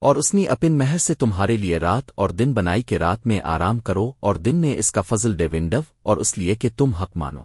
اور اس نے اپن مہر سے تمہارے لیے رات اور دن بنائی کے رات میں آرام کرو اور دن نے اس کا فضل ڈیونڈو اور اس لیے کہ تم حق مانو۔